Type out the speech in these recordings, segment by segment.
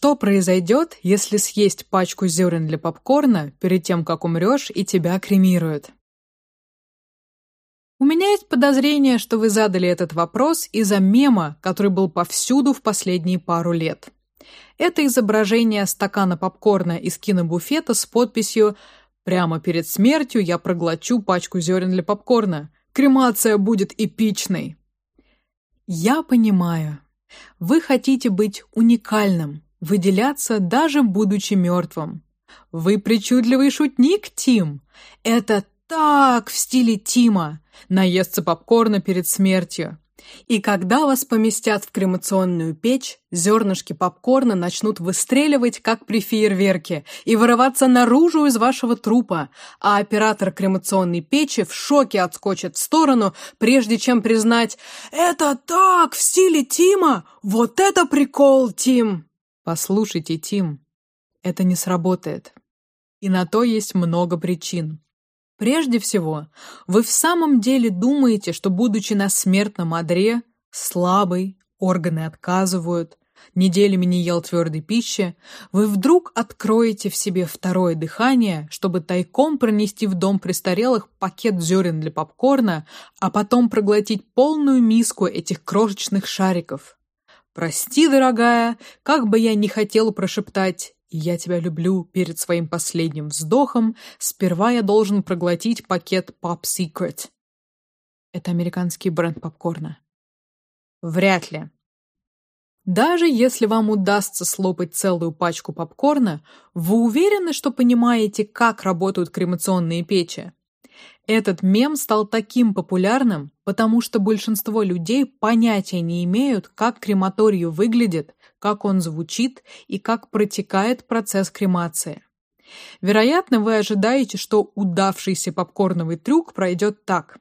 Что произойдет, если съесть пачку зерен для попкорна перед тем, как умрешь и тебя кремируют? У меня есть подозрение, что вы задали этот вопрос из-за мема, который был повсюду в последние пару лет. Это изображение стакана попкорна из кинобуфета с подписью «Прямо перед смертью я проглочу пачку зерен для попкорна. Кремация будет эпичной». Я понимаю. Вы хотите быть уникальным, выделяться даже будучи мертвым. Вы причудливый шутник, Тим. Это так в стиле Тима наесться попкорна перед смертью. И когда вас поместят в кремационную печь, зернышки попкорна начнут выстреливать, как при фейерверке, и вырываться наружу из вашего трупа, а оператор кремационной печи в шоке отскочит в сторону, прежде чем признать «Это так, в стиле Тима! Вот это прикол, Тим!» Послушайте, Тим, это не сработает. И на то есть много причин. Прежде всего, вы в самом деле думаете, что, будучи на смертном одре, слабый, органы отказывают, неделями не ел твердой пищи, вы вдруг откроете в себе второе дыхание, чтобы тайком пронести в дом престарелых пакет зерен для попкорна, а потом проглотить полную миску этих крошечных шариков. Прости, дорогая, как бы я ни хотел прошептать я тебя люблю перед своим последним вздохом, сперва я должен проглотить пакет Pop Secret. Это американский бренд попкорна. Вряд ли. Даже если вам удастся слопать целую пачку попкорна, вы уверены, что понимаете, как работают кремационные печи? Этот мем стал таким популярным, потому что большинство людей понятия не имеют, как крематорий выглядит, как он звучит и как протекает процесс кремации. Вероятно, вы ожидаете, что удавшийся попкорновый трюк пройдет так: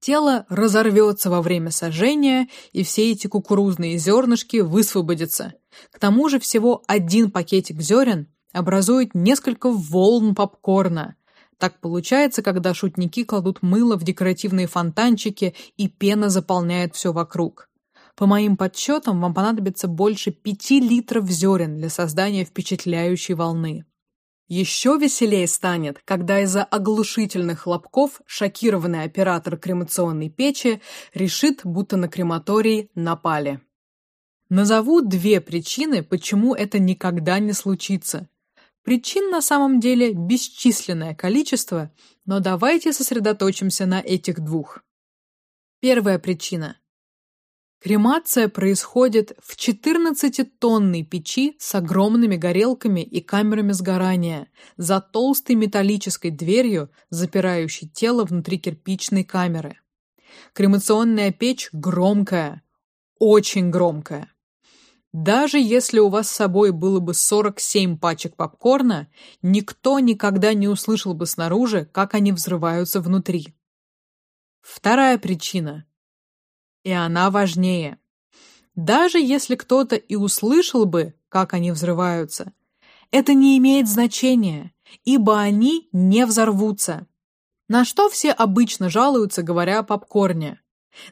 тело разорвется во время сожжения, и все эти кукурузные зернышки высвободятся. К тому же всего один пакетик зерен образует несколько волн попкорна. Так получается, когда шутники кладут мыло в декоративные фонтанчики, и пена заполняет все вокруг. По моим подсчетам, вам понадобится больше пяти литров зерен для создания впечатляющей волны. Еще веселее станет, когда из-за оглушительных хлопков шокированный оператор кремационной печи решит, будто на крематорий напали. Назову две причины, почему это никогда не случится. Причин на самом деле бесчисленное количество, но давайте сосредоточимся на этих двух. Первая причина Кремация происходит в 14-тонной печи с огромными горелками и камерами сгорания, за толстой металлической дверью, запирающей тело внутри кирпичной камеры. Кремационная печь громкая, очень громкая. Даже если у вас с собой было бы 47 пачек попкорна, никто никогда не услышал бы снаружи, как они взрываются внутри. Вторая причина и она важнее. Даже если кто-то и услышал бы, как они взрываются, это не имеет значения, ибо они не взорвутся. На что все обычно жалуются, говоря о попкорне?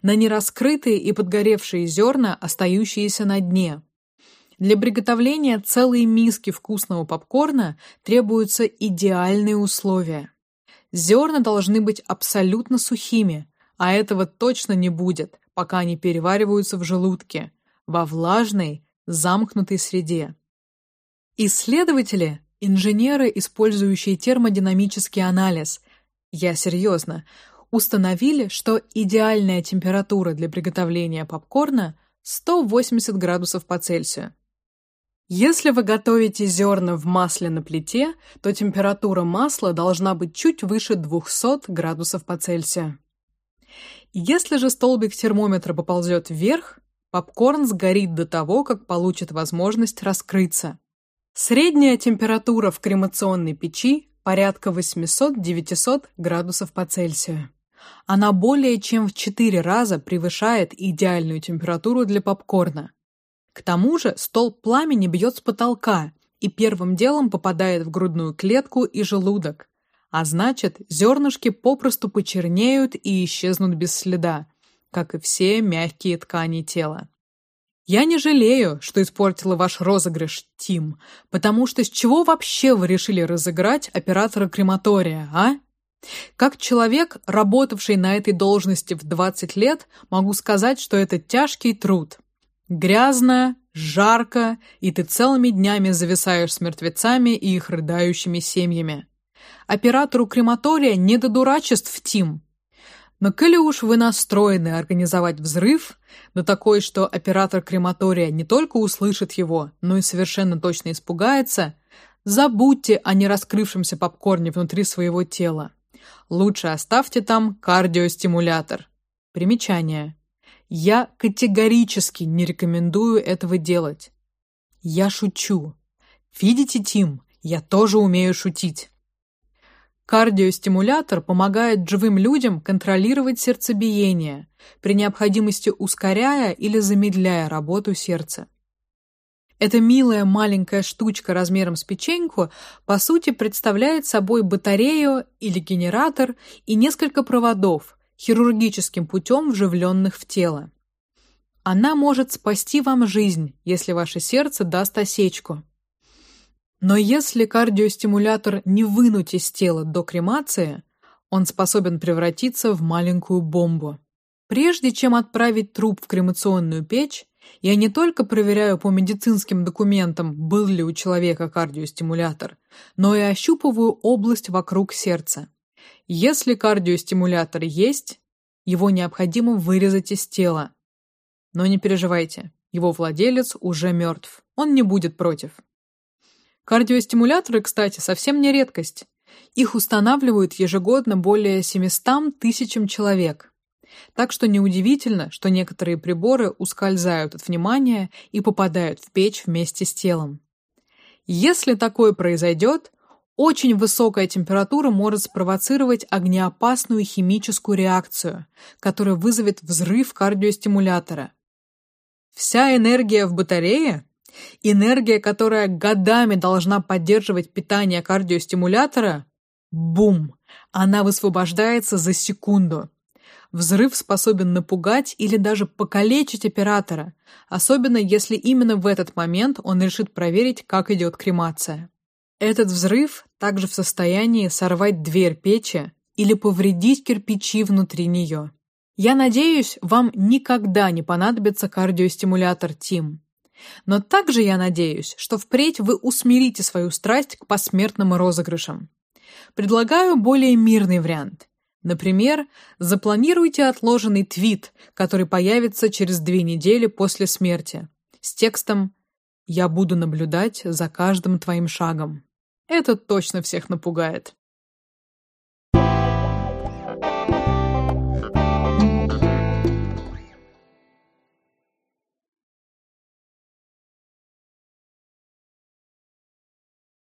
На нераскрытые и подгоревшие зерна, остающиеся на дне. Для приготовления целой миски вкусного попкорна требуются идеальные условия. Зерна должны быть абсолютно сухими, а этого точно не будет, пока они перевариваются в желудке, во влажной, замкнутой среде. Исследователи, инженеры, использующие термодинамический анализ, я серьезно, установили, что идеальная температура для приготовления попкорна 180 градусов по Цельсию. Если вы готовите зерна в масле на плите, то температура масла должна быть чуть выше 200 градусов по Цельсию. Если же столбик термометра поползет вверх, попкорн сгорит до того, как получит возможность раскрыться. Средняя температура в кремационной печи порядка 800-900 градусов по Цельсию. Она более чем в 4 раза превышает идеальную температуру для попкорна. К тому же столб пламени бьет с потолка и первым делом попадает в грудную клетку и желудок, а значит, зернышки попросту почернеют и исчезнут без следа, как и все мягкие ткани тела. Я не жалею, что испортила ваш розыгрыш, Тим, потому что с чего вообще вы решили разыграть оператора крематория, а? Как человек, работавший на этой должности в 20 лет, могу сказать, что это тяжкий труд. Грязно, жарко, и ты целыми днями зависаешь с мертвецами и их рыдающими семьями. Оператору крематория не до дурачеств, Тим. Но коли уж вы настроены организовать взрыв, но такой, что оператор крематория не только услышит его, но и совершенно точно испугается, забудьте о нераскрывшемся попкорне внутри своего тела. Лучше оставьте там кардиостимулятор. Примечание. Я категорически не рекомендую этого делать. Я шучу. Видите, Тим, я тоже умею шутить. Кардиостимулятор помогает живым людям контролировать сердцебиение, при необходимости ускоряя или замедляя работу сердца. Эта милая маленькая штучка размером с печеньку по сути представляет собой батарею или генератор и несколько проводов, хирургическим путем вживленных в тело. Она может спасти вам жизнь, если ваше сердце даст осечку. Но если кардиостимулятор не вынуть из тела до кремации, он способен превратиться в маленькую бомбу. Прежде чем отправить труп в кремационную печь, я не только проверяю по медицинским документам, был ли у человека кардиостимулятор, но и ощупываю область вокруг сердца. Если кардиостимулятор есть, его необходимо вырезать из тела. Но не переживайте, его владелец уже мертв. Он не будет против. Кардиостимуляторы, кстати, совсем не редкость. Их устанавливают ежегодно более 700 тысячам человек. Так что неудивительно, что некоторые приборы ускользают от внимания и попадают в печь вместе с телом. Если такое произойдет, очень высокая температура может спровоцировать огнеопасную химическую реакцию, которая вызовет взрыв кардиостимулятора. Вся энергия в батарее, энергия, которая годами должна поддерживать питание кардиостимулятора, бум, она высвобождается за секунду. Взрыв способен напугать или даже покалечить оператора, особенно если именно в этот момент он решит проверить, как идет кремация. Этот взрыв также в состоянии сорвать дверь печи или повредить кирпичи внутри нее. Я надеюсь, вам никогда не понадобится кардиостимулятор Тим. Но также я надеюсь, что впредь вы усмирите свою страсть к посмертным розыгрышам. Предлагаю более мирный вариант. Например, запланируйте отложенный твит, который появится через две недели после смерти, с текстом «Я буду наблюдать за каждым твоим шагом». Это точно всех напугает.